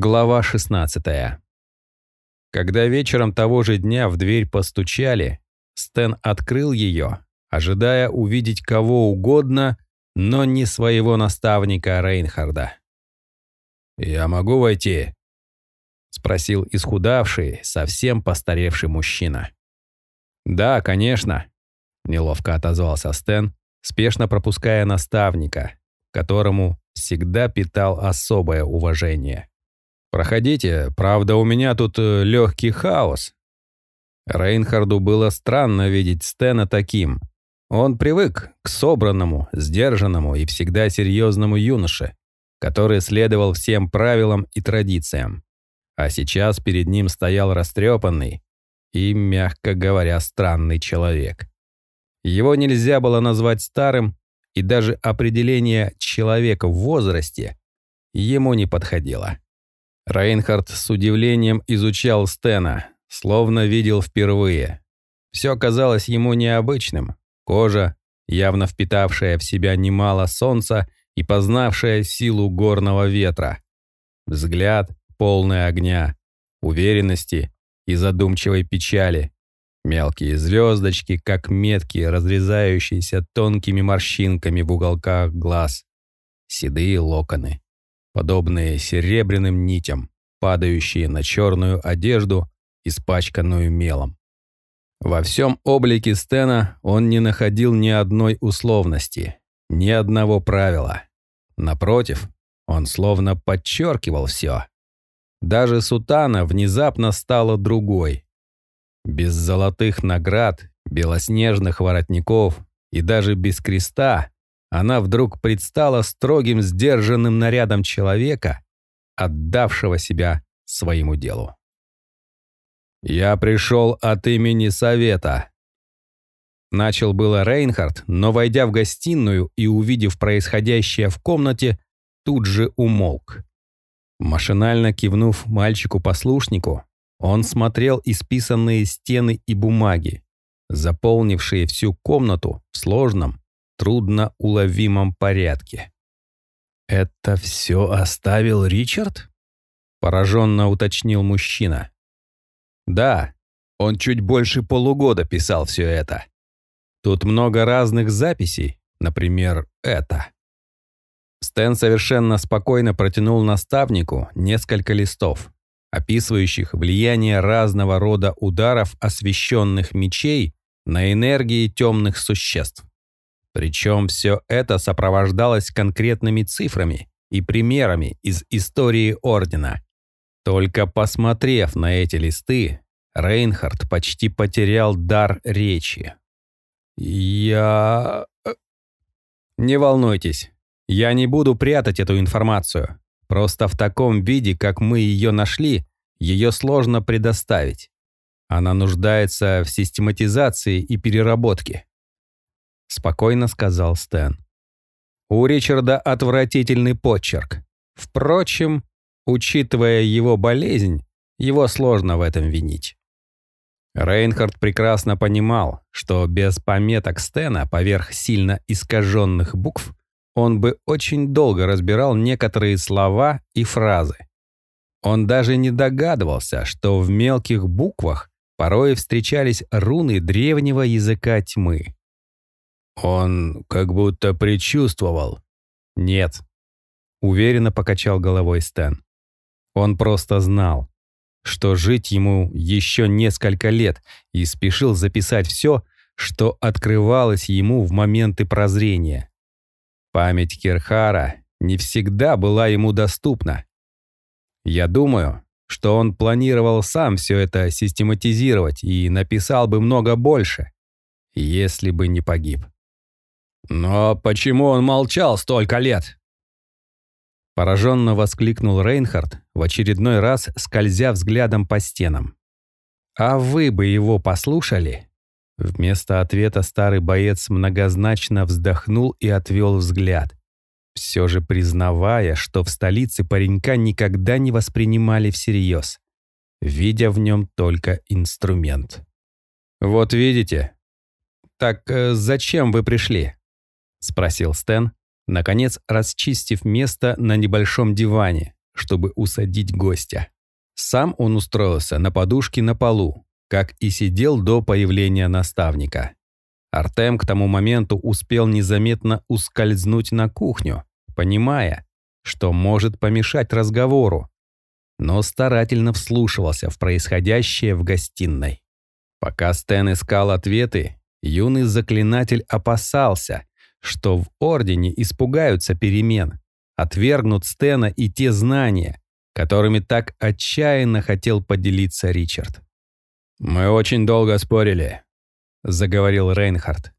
Глава 16. Когда вечером того же дня в дверь постучали, Стэн открыл ее, ожидая увидеть кого угодно, но не своего наставника Рейнхарда. «Я могу войти?» — спросил исхудавший, совсем постаревший мужчина. «Да, конечно», — неловко отозвался Стэн, спешно пропуская наставника, которому всегда питал особое уважение. «Проходите, правда, у меня тут э, легкий хаос». Рейнхарду было странно видеть Стена таким. Он привык к собранному, сдержанному и всегда серьезному юноше, который следовал всем правилам и традициям. А сейчас перед ним стоял растрепанный и, мягко говоря, странный человек. Его нельзя было назвать старым, и даже определение «человека в возрасте» ему не подходило. Рейнхард с удивлением изучал Стена, словно видел впервые. Все казалось ему необычным. Кожа, явно впитавшая в себя немало солнца и познавшая силу горного ветра. Взгляд, полный огня, уверенности и задумчивой печали. Мелкие звездочки, как метки, разрезающиеся тонкими морщинками в уголках глаз. Седые локоны подобные серебряным нитям, падающие на черную одежду, испачканную мелом. Во всем облике Стена он не находил ни одной условности, ни одного правила. Напротив, он словно подчеркивал все. Даже сутана внезапно стала другой. Без золотых наград, белоснежных воротников и даже без креста она вдруг предстала строгим, сдержанным нарядом человека, отдавшего себя своему делу. «Я пришел от имени Совета», Начал было Рейнхард, но, войдя в гостиную и увидев происходящее в комнате, тут же умолк. Машинально кивнув мальчику-послушнику, он смотрел исписанные стены и бумаги, заполнившие всю комнату в сложном, трудно уловимом порядке. «Это все оставил Ричард?» — пораженно уточнил мужчина. «Да, он чуть больше полугода писал все это. Тут много разных записей, например, это». Стэн совершенно спокойно протянул наставнику несколько листов, описывающих влияние разного рода ударов освещенных мечей на энергии темных существ. Причем все это сопровождалось конкретными цифрами и примерами из истории Ордена. Только посмотрев на эти листы, Рейнхард почти потерял дар речи. «Я...» э, «Не волнуйтесь, я не буду прятать эту информацию. Просто в таком виде, как мы ее нашли, ее сложно предоставить. Она нуждается в систематизации и переработке спокойно сказал Стэн. У Ричарда отвратительный почерк. Впрочем, учитывая его болезнь, его сложно в этом винить. Рейнхард прекрасно понимал, что без пометок Стена поверх сильно искаженных букв он бы очень долго разбирал некоторые слова и фразы. Он даже не догадывался, что в мелких буквах порой встречались руны древнего языка тьмы. Он как будто предчувствовал. Нет. Уверенно покачал головой Стэн. Он просто знал, что жить ему еще несколько лет и спешил записать все, что открывалось ему в моменты прозрения. Память Кирхара не всегда была ему доступна. Я думаю, что он планировал сам все это систематизировать и написал бы много больше, если бы не погиб. «Но почему он молчал столько лет?» Пораженно воскликнул Рейнхард, в очередной раз скользя взглядом по стенам. «А вы бы его послушали?» Вместо ответа старый боец многозначно вздохнул и отвел взгляд, все же признавая, что в столице паренька никогда не воспринимали всерьез, видя в нем только инструмент. «Вот видите? Так э, зачем вы пришли?» — спросил Стэн, наконец расчистив место на небольшом диване, чтобы усадить гостя. Сам он устроился на подушке на полу, как и сидел до появления наставника. Артем к тому моменту успел незаметно ускользнуть на кухню, понимая, что может помешать разговору, но старательно вслушивался в происходящее в гостиной. Пока Стэн искал ответы, юный заклинатель опасался, что в Ордене испугаются перемен, отвергнут Стена и те знания, которыми так отчаянно хотел поделиться Ричард. «Мы очень долго спорили», — заговорил Рейнхард.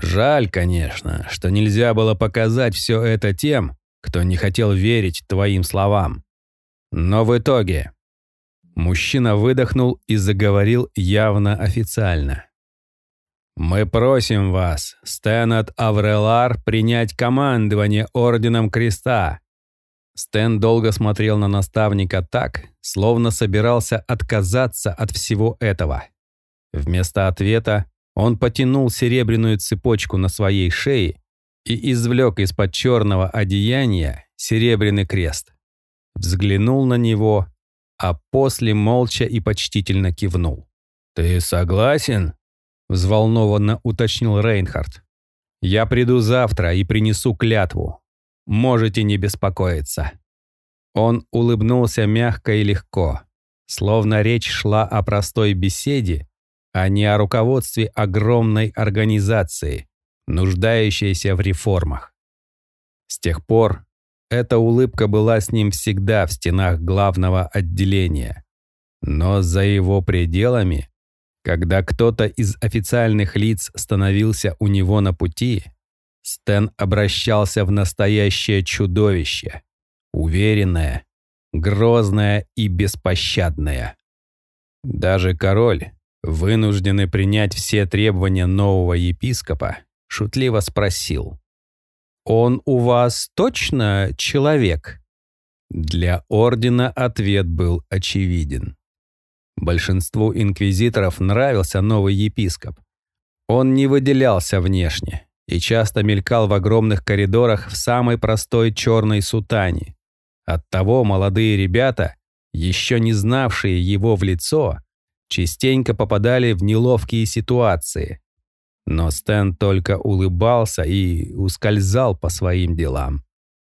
«Жаль, конечно, что нельзя было показать все это тем, кто не хотел верить твоим словам. Но в итоге...» Мужчина выдохнул и заговорил явно официально. «Мы просим вас, Стэнат Аврелар, принять командование Орденом Креста». Стэн долго смотрел на наставника так, словно собирался отказаться от всего этого. Вместо ответа он потянул серебряную цепочку на своей шее и извлек из-под черного одеяния серебряный крест. Взглянул на него, а после молча и почтительно кивнул. «Ты согласен?» — взволнованно уточнил Рейнхард. «Я приду завтра и принесу клятву. Можете не беспокоиться». Он улыбнулся мягко и легко, словно речь шла о простой беседе, а не о руководстве огромной организации, нуждающейся в реформах. С тех пор эта улыбка была с ним всегда в стенах главного отделения. Но за его пределами, когда кто-то из официальных лиц становился у него на пути, Стэн обращался в настоящее чудовище, уверенное, грозное и беспощадное. Даже король, вынужденный принять все требования нового епископа, шутливо спросил. «Он у вас точно человек?» Для ордена ответ был очевиден. Большинству инквизиторов нравился новый епископ. Он не выделялся внешне и часто мелькал в огромных коридорах в самой простой черной сутане. Оттого молодые ребята, еще не знавшие его в лицо, частенько попадали в неловкие ситуации. Но Стэн только улыбался и ускользал по своим делам.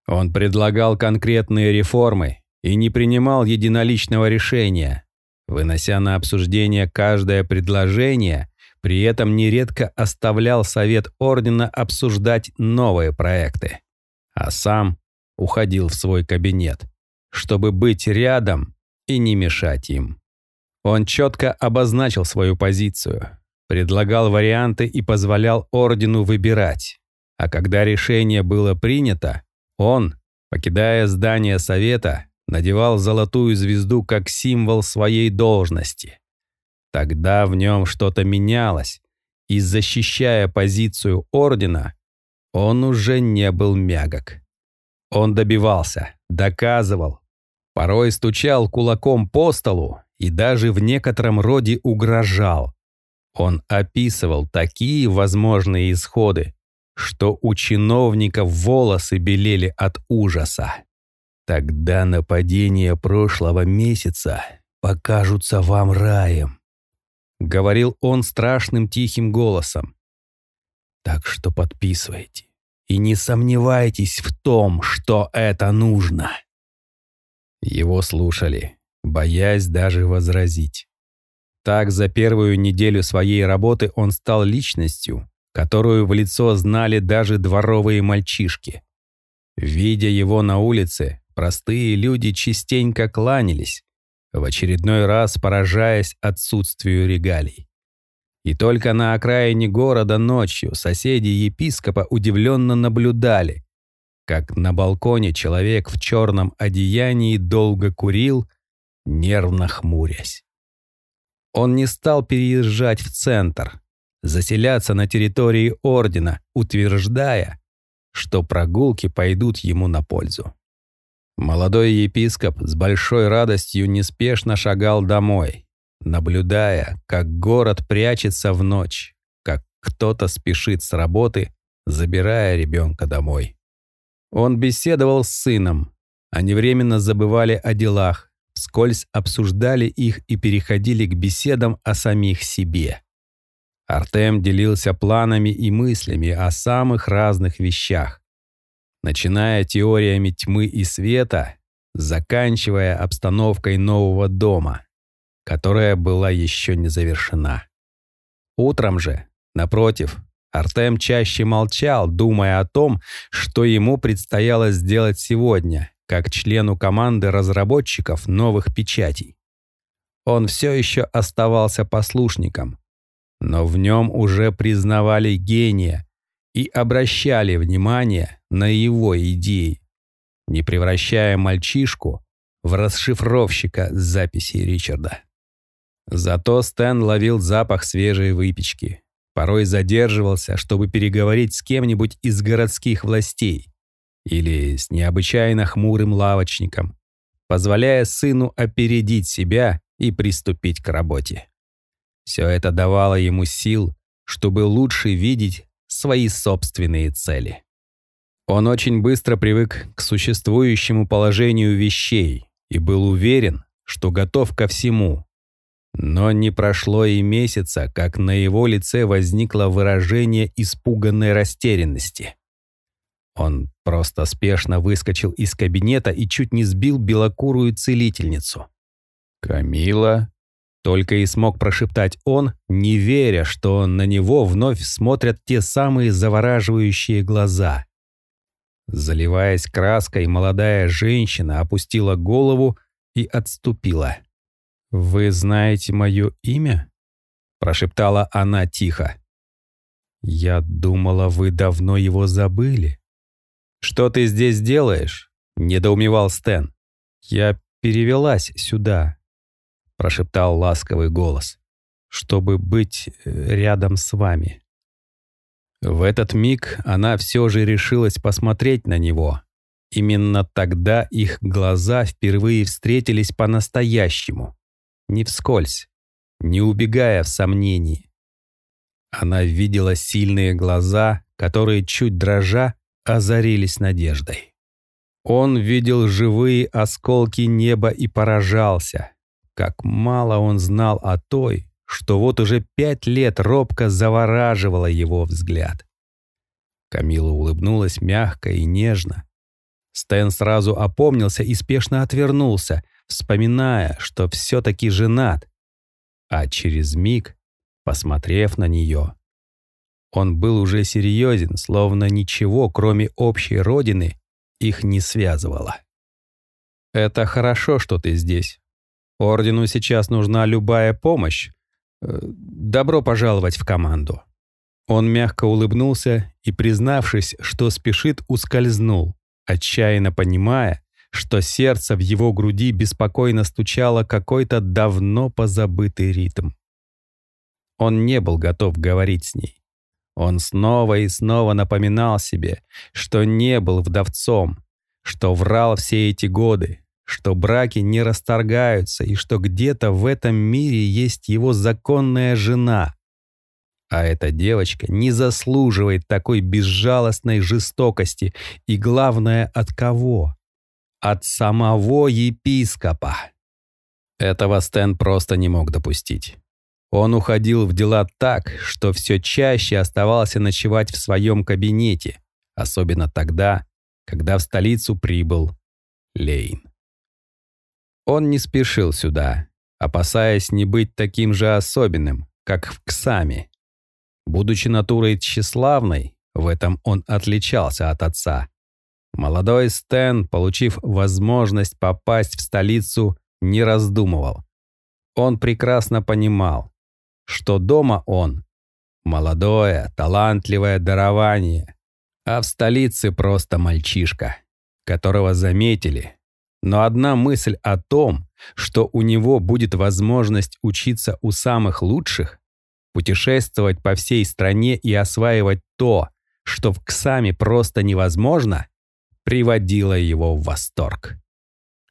Он предлагал конкретные реформы и не принимал единоличного решения, вынося на обсуждение каждое предложение, при этом нередко оставлял совет ордена обсуждать новые проекты, а сам уходил в свой кабинет, чтобы быть рядом и не мешать им. Он четко обозначил свою позицию, предлагал варианты и позволял ордену выбирать. А когда решение было принято, он, покидая здание совета, надевал золотую звезду как символ своей должности. Тогда в нем что-то менялось, и защищая позицию ордена, он уже не был мягок. Он добивался, доказывал, порой стучал кулаком по столу и даже в некотором роде угрожал. Он описывал такие возможные исходы, что у чиновников волосы белели от ужаса. Тогда нападения прошлого месяца покажутся вам раем, говорил он страшным тихим голосом. Так что подписывайте и не сомневайтесь в том, что это нужно. Его слушали, боясь даже возразить. Так за первую неделю своей работы он стал личностью, которую в лицо знали даже дворовые мальчишки. Видя его на улице, простые люди частенько кланялись, в очередной раз поражаясь отсутствию регалий. И только на окраине города ночью соседи епископа удивленно наблюдали, как на балконе человек в черном одеянии долго курил, нервно хмурясь. Он не стал переезжать в центр, заселяться на территории ордена, утверждая, что прогулки пойдут ему на пользу. Молодой епископ с большой радостью неспешно шагал домой, наблюдая, как город прячется в ночь, как кто-то спешит с работы, забирая ребенка домой. Он беседовал с сыном, Они временно забывали о делах, вскользь обсуждали их и переходили к беседам о самих себе. Артем делился планами и мыслями о самых разных вещах, начиная теориями тьмы и света, заканчивая обстановкой нового дома, которая была еще не завершена. Утром же, напротив, Артем чаще молчал, думая о том, что ему предстояло сделать сегодня, как члену команды разработчиков новых печатей. Он все еще оставался послушником, но в нем уже признавали гения и обращали внимание на его идеи, не превращая мальчишку в расшифровщика записей Ричарда. Зато Стэн ловил запах свежей выпечки, порой задерживался, чтобы переговорить с кем-нибудь из городских властей или с необычайно хмурым лавочником, позволяя сыну опередить себя и приступить к работе. Все это давало ему сил, чтобы лучше видеть свои собственные цели. Он очень быстро привык к существующему положению вещей и был уверен, что готов ко всему, но не прошло и месяца, как на его лице возникло выражение испуганной растерянности. Он просто спешно выскочил из кабинета и чуть не сбил белокурую целительницу. «Камила?» Только и смог прошептать он, не веря, что на него вновь смотрят те самые завораживающие глаза. Заливаясь краской, молодая женщина опустила голову и отступила. «Вы знаете мое имя?» — прошептала она тихо. «Я думала, вы давно его забыли». «Что ты здесь делаешь?» — недоумевал Стэн. «Я перевелась сюда», — прошептал ласковый голос, «чтобы быть э, рядом с вами». В этот миг она все же решилась посмотреть на него. Именно тогда их глаза впервые встретились по-настоящему не вскользь, не убегая в сомнении. Она видела сильные глаза, которые, чуть дрожа, озарились надеждой. Он видел живые осколки неба и поражался, как мало он знал о той, что вот уже пять лет робко завораживала его взгляд. Камила улыбнулась мягко и нежно. Стэн сразу опомнился и спешно отвернулся, вспоминая, что все-таки женат. А через миг, посмотрев на нее, он был уже серьезен, словно ничего, кроме общей родины, их не связывало. «Это хорошо, что ты здесь. Ордену сейчас нужна любая помощь. Э, добро пожаловать в команду». Он мягко улыбнулся и, признавшись, что спешит, ускользнул, отчаянно понимая, что сердце в его груди беспокойно стучало какой-то давно позабытый ритм. Он не был готов говорить с ней. Он снова и снова напоминал себе, что не был вдовцом, что врал все эти годы, что браки не расторгаются и что где-то в этом мире есть его законная жена. А эта девочка не заслуживает такой безжалостной жестокости и, главное, от кого? от самого епископа. Этого Стэн просто не мог допустить. Он уходил в дела так, что все чаще оставался ночевать в своем кабинете, особенно тогда, когда в столицу прибыл Лейн. Он не спешил сюда, опасаясь не быть таким же особенным, как в Ксаме. Будучи натурой тщеславной, в этом он отличался от отца. Молодой Стэн, получив возможность попасть в столицу, не раздумывал. Он прекрасно понимал, что дома он — молодое, талантливое дарование, а в столице просто мальчишка, которого заметили. Но одна мысль о том, что у него будет возможность учиться у самых лучших, путешествовать по всей стране и осваивать то, что в Ксаме просто невозможно, приводило его в восторг.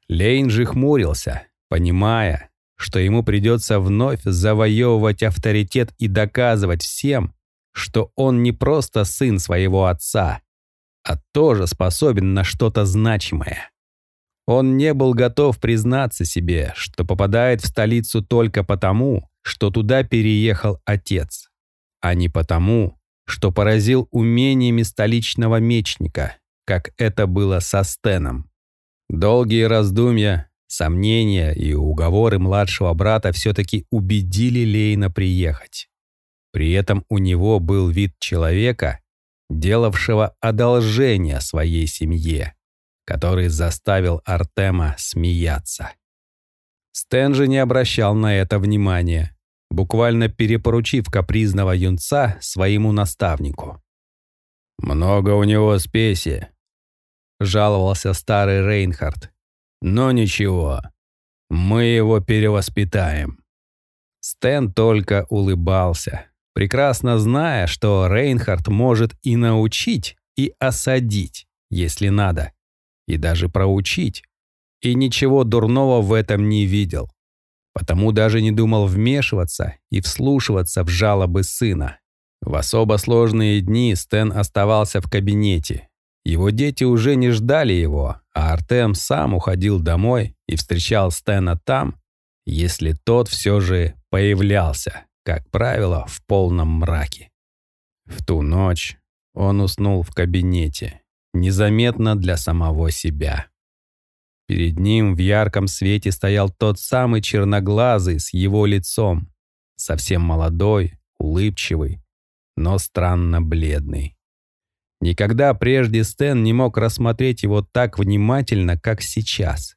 Лейн же хмурился, понимая, что ему придется вновь завоевывать авторитет и доказывать всем, что он не просто сын своего отца, а тоже способен на что-то значимое. Он не был готов признаться себе, что попадает в столицу только потому, что туда переехал отец, а не потому, что поразил умениями столичного мечника, как это было со Стеном. Долгие раздумья, сомнения и уговоры младшего брата все-таки убедили Лейна приехать. При этом у него был вид человека, делавшего одолжение своей семье который заставил Артема смеяться. Стэн же не обращал на это внимания, буквально перепоручив капризного юнца своему наставнику. «Много у него спеси», — жаловался старый Рейнхард. «Но ничего, мы его перевоспитаем». Стэн только улыбался, прекрасно зная, что Рейнхард может и научить, и осадить, если надо и даже проучить. И ничего дурного в этом не видел. Потому даже не думал вмешиваться и вслушиваться в жалобы сына. В особо сложные дни Стэн оставался в кабинете. Его дети уже не ждали его, а Артем сам уходил домой и встречал Стэна там, если тот все же появлялся, как правило, в полном мраке. В ту ночь он уснул в кабинете незаметно для самого себя. Перед ним в ярком свете стоял тот самый черноглазый с его лицом, совсем молодой, улыбчивый, но странно бледный. Никогда прежде Стэн не мог рассмотреть его так внимательно, как сейчас.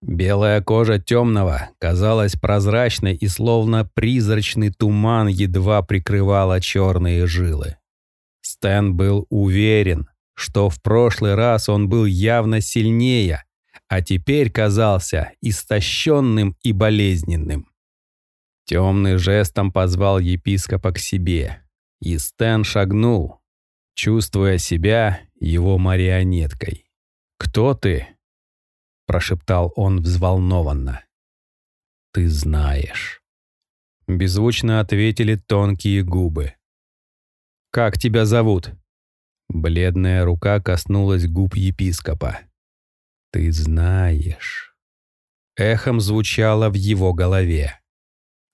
Белая кожа темного казалась прозрачной и словно призрачный туман едва прикрывала черные жилы. Стэн был уверен, что в прошлый раз он был явно сильнее, а теперь казался истощенным и болезненным. Темный жестом позвал епископа к себе, и Стэн шагнул, чувствуя себя его марионеткой. «Кто ты?» — прошептал он взволнованно. «Ты знаешь». Беззвучно ответили тонкие губы. «Как тебя зовут?» Бледная рука коснулась губ епископа. «Ты знаешь...» Эхом звучало в его голове.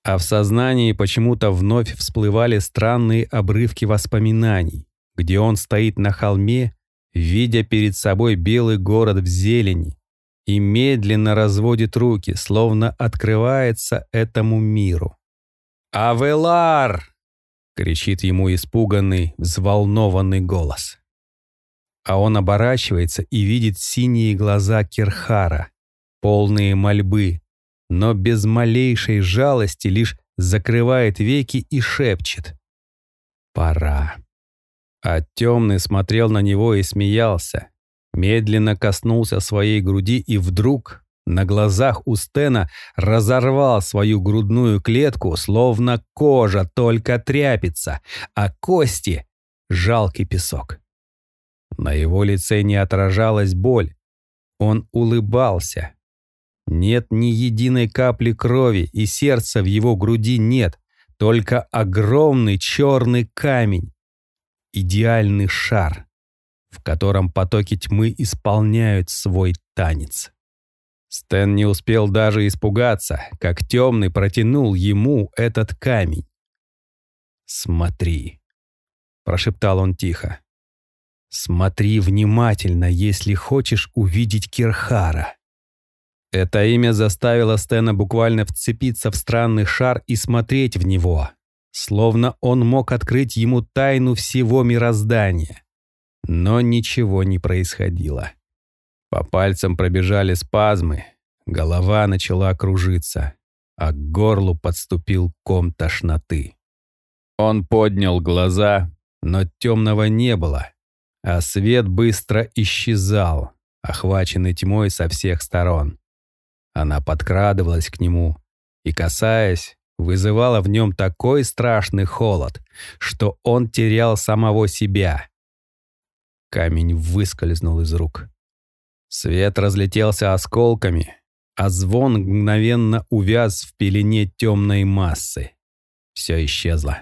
А в сознании почему-то вновь всплывали странные обрывки воспоминаний, где он стоит на холме, видя перед собой белый город в зелени, и медленно разводит руки, словно открывается этому миру. «Авелар!» Кричит ему испуганный, взволнованный голос. А он оборачивается и видит синие глаза Кирхара, полные мольбы, но без малейшей жалости лишь закрывает веки и шепчет. «Пора». А темный смотрел на него и смеялся, медленно коснулся своей груди и вдруг на глазах у Стена разорвал свою грудную клетку, словно кожа только тряпится, а кости — жалкий песок. На его лице не отражалась боль. Он улыбался. Нет ни единой капли крови, и сердца в его груди нет, только огромный черный камень. Идеальный шар, в котором потоки тьмы исполняют свой танец. Стэн не успел даже испугаться, как темный протянул ему этот камень. «Смотри», — прошептал он тихо. «Смотри внимательно, если хочешь увидеть Кирхара». Это имя заставило Стэна буквально вцепиться в странный шар и смотреть в него, словно он мог открыть ему тайну всего мироздания. Но ничего не происходило. По пальцам пробежали спазмы, голова начала кружиться, а к горлу подступил ком тошноты. Он поднял глаза, но темного не было, а свет быстро исчезал, охваченный тьмой со всех сторон. Она подкрадывалась к нему и, касаясь, вызывала в нем такой страшный холод, что он терял самого себя. Камень выскользнул из рук. Свет разлетелся осколками, а звон мгновенно увяз в пелене темной массы. Все исчезло.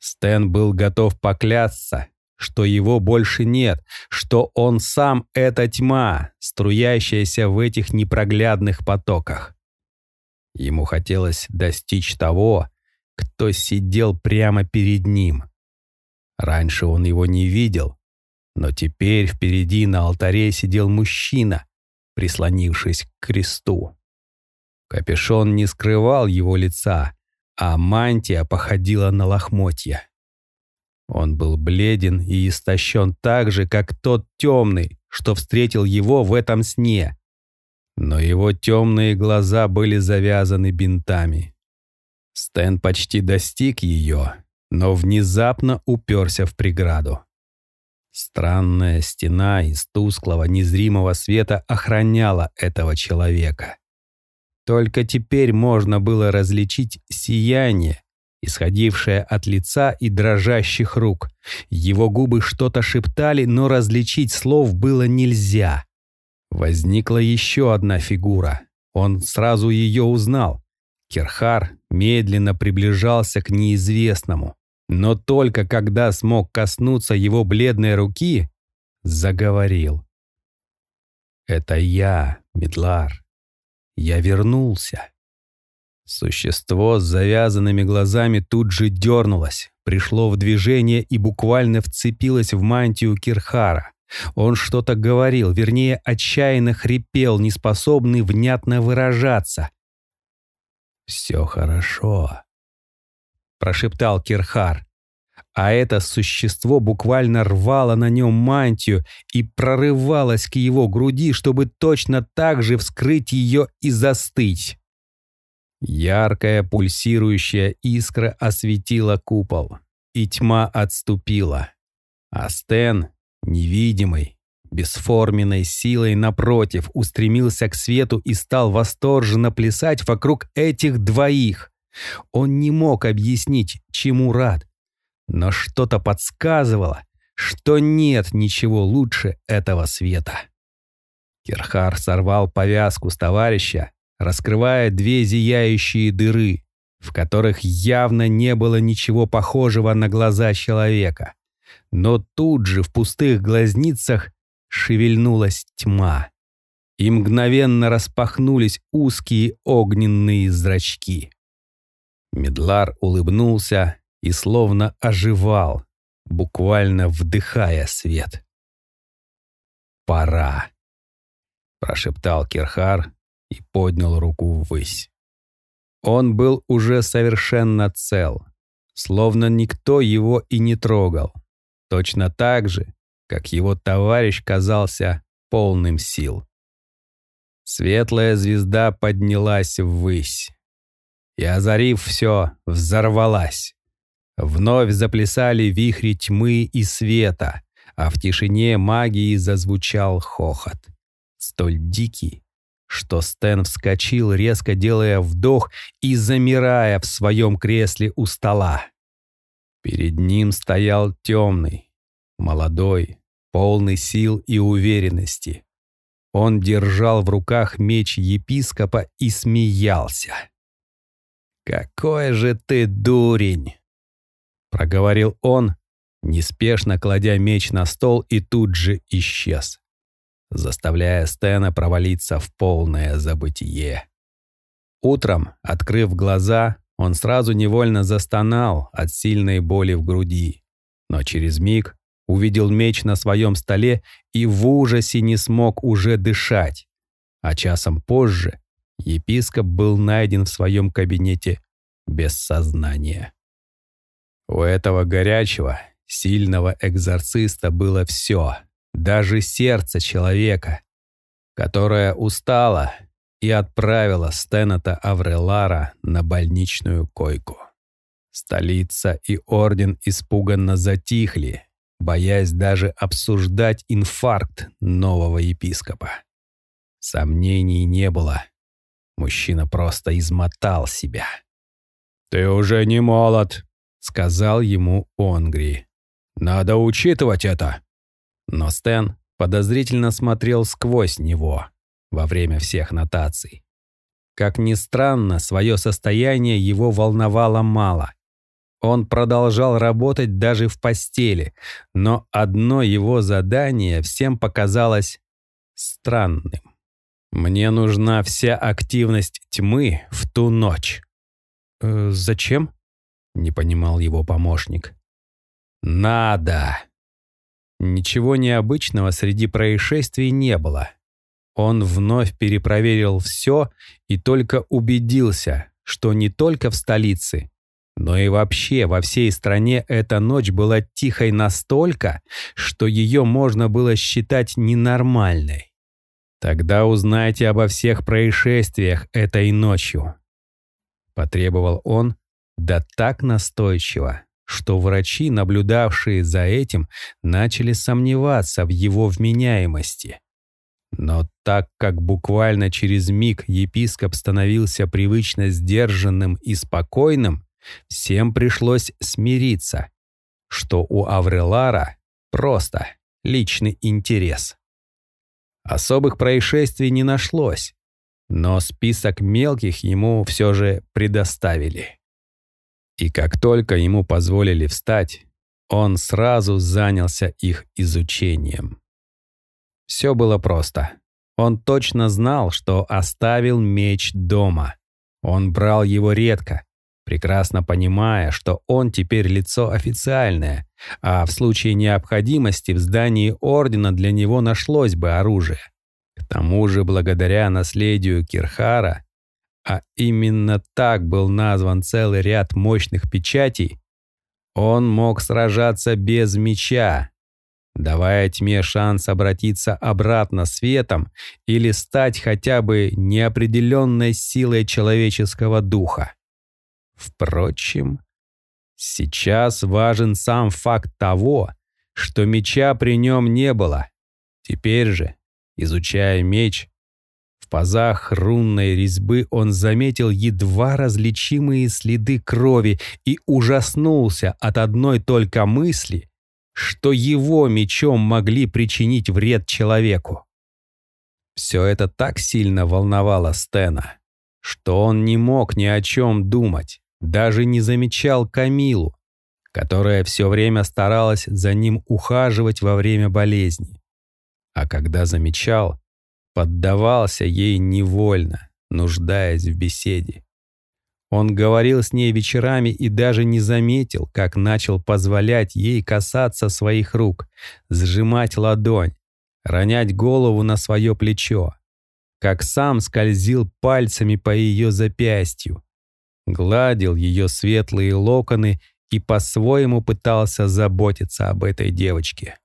Стэн был готов поклясться, что его больше нет, что он сам — это тьма, струящаяся в этих непроглядных потоках. Ему хотелось достичь того, кто сидел прямо перед ним. Раньше он его не видел, но теперь впереди на алтаре сидел мужчина, прислонившись к кресту. Капюшон не скрывал его лица, а мантия походила на лохмотья. Он был бледен и истощен так же, как тот темный, что встретил его в этом сне. Но его темные глаза были завязаны бинтами. Стэн почти достиг ее, но внезапно уперся в преграду. Странная стена из тусклого незримого света охраняла этого человека. Только теперь можно было различить сияние, исходившее от лица и дрожащих рук. Его губы что-то шептали, но различить слов было нельзя. Возникла еще одна фигура. Он сразу ее узнал. Керхар медленно приближался к неизвестному. Но только когда смог коснуться его бледной руки, заговорил. «Это я, Медлар. Я вернулся». Существо с завязанными глазами тут же дернулось, пришло в движение и буквально вцепилось в мантию Кирхара. Он что-то говорил, вернее, отчаянно хрипел, неспособный внятно выражаться. «Все хорошо», прошептал Кирхар. А это существо буквально рвало на нем мантию и прорывалось к его груди, чтобы точно так же вскрыть ее и застыть. Яркая пульсирующая искра осветила купол, и тьма отступила. А Стэн, невидимый, бесформенной силой напротив, устремился к свету и стал восторженно плясать вокруг этих двоих. Он не мог объяснить, чему рад, но что-то подсказывало, что нет ничего лучше этого света. Кирхар сорвал повязку с товарища, раскрывая две зияющие дыры, в которых явно не было ничего похожего на глаза человека. Но тут же в пустых глазницах шевельнулась тьма, и мгновенно распахнулись узкие огненные зрачки. Медлар улыбнулся и словно оживал, буквально вдыхая свет. «Пора», — прошептал Кирхар и поднял руку ввысь. Он был уже совершенно цел, словно никто его и не трогал, точно так же, как его товарищ казался полным сил. Светлая звезда поднялась ввысь, и, озарив все, взорвалась. Вновь заплясали вихри тьмы и света, а в тишине магии зазвучал хохот. Столь дикий, что Стэн вскочил, резко делая вдох и замирая в своем кресле у стола. Перед ним стоял темный, молодой, полный сил и уверенности. Он держал в руках меч епископа и смеялся. «Какой же ты дурень!» Проговорил он, неспешно кладя меч на стол и тут же исчез, заставляя Стена провалиться в полное забытие. Утром, открыв глаза, он сразу невольно застонал от сильной боли в груди, но через миг увидел меч на своем столе и в ужасе не смог уже дышать, а часом позже епископ был найден в своем кабинете без сознания. У этого горячего, сильного экзорциста было все, даже сердце человека, которое устало и отправило Стената Аврелара на больничную койку. Столица и орден испуганно затихли, боясь даже обсуждать инфаркт нового епископа. Сомнений не было. Мужчина просто измотал себя. «Ты уже не молод», — сказал ему Онгри. «Надо учитывать это». Но Стэн подозрительно смотрел сквозь него во время всех нотаций. Как ни странно, свое состояние его волновало мало. Он продолжал работать даже в постели, но одно его задание всем показалось странным. «Мне нужна вся активность тьмы в ту ночь». «Э, «Зачем?» — не понимал его помощник. «Надо!» Ничего необычного среди происшествий не было. Он вновь перепроверил все и только убедился, что не только в столице, но и вообще во всей стране эта ночь была тихой настолько, что ее можно было считать ненормальной. Тогда узнайте обо всех происшествиях этой ночью. Потребовал он, да так настойчиво, что врачи, наблюдавшие за этим, начали сомневаться в его вменяемости. Но так как буквально через миг епископ становился привычно сдержанным и спокойным, всем пришлось смириться, что у Аврелара просто личный интерес. Особых происшествий не нашлось, но список мелких ему все же предоставили. И как только ему позволили встать, он сразу занялся их изучением. Все было просто. Он точно знал, что оставил меч дома. Он брал его редко, прекрасно понимая, что он теперь лицо официальное, а в случае необходимости в здании Ордена для него нашлось бы оружие. К тому же, благодаря наследию Кирхара, а именно так был назван целый ряд мощных печатей, он мог сражаться без меча, давая тьме шанс обратиться обратно светом или стать хотя бы неопределенной силой человеческого духа. Впрочем, сейчас важен сам факт того, что меча при нем не было. Теперь же, изучая меч, пазах рунной резьбы он заметил едва различимые следы крови и ужаснулся от одной только мысли, что его мечом могли причинить вред человеку. Все это так сильно волновало Стена, что он не мог ни о чем думать, даже не замечал Камилу, которая все время старалась за ним ухаживать во время болезни. А когда замечал, поддавался ей невольно, нуждаясь в беседе. Он говорил с ней вечерами и даже не заметил, как начал позволять ей касаться своих рук, сжимать ладонь, ронять голову на свое плечо, как сам скользил пальцами по ее запястью, гладил ее светлые локоны и по-своему пытался заботиться об этой девочке.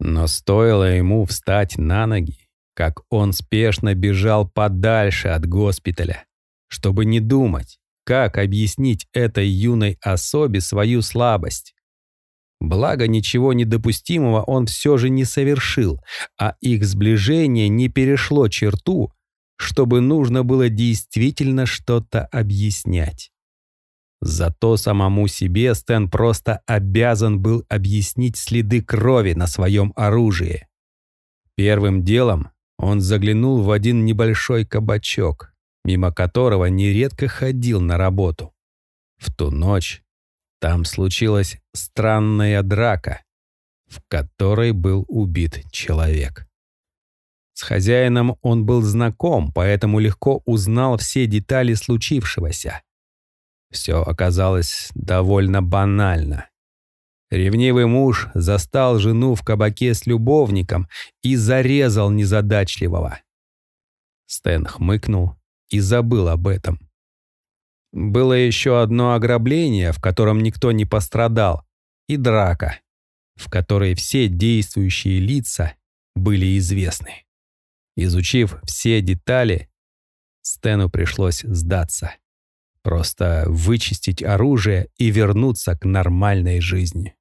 Но стоило ему встать на ноги, как он спешно бежал подальше от госпиталя, чтобы не думать, как объяснить этой юной особе свою слабость. Благо, ничего недопустимого он все же не совершил, а их сближение не перешло черту, чтобы нужно было действительно что-то объяснять. Зато самому себе Стэн просто обязан был объяснить следы крови на своем оружии. Первым делом он заглянул в один небольшой кабачок, мимо которого нередко ходил на работу. В ту ночь там случилась странная драка, в которой был убит человек. С хозяином он был знаком, поэтому легко узнал все детали случившегося. Все оказалось довольно банально. Ревнивый муж застал жену в кабаке с любовником и зарезал незадачливого. Стэн хмыкнул и забыл об этом. Было еще одно ограбление, в котором никто не пострадал, и драка, в которой все действующие лица были известны. Изучив все детали, Стэну пришлось сдаться. Просто вычистить оружие и вернуться к нормальной жизни.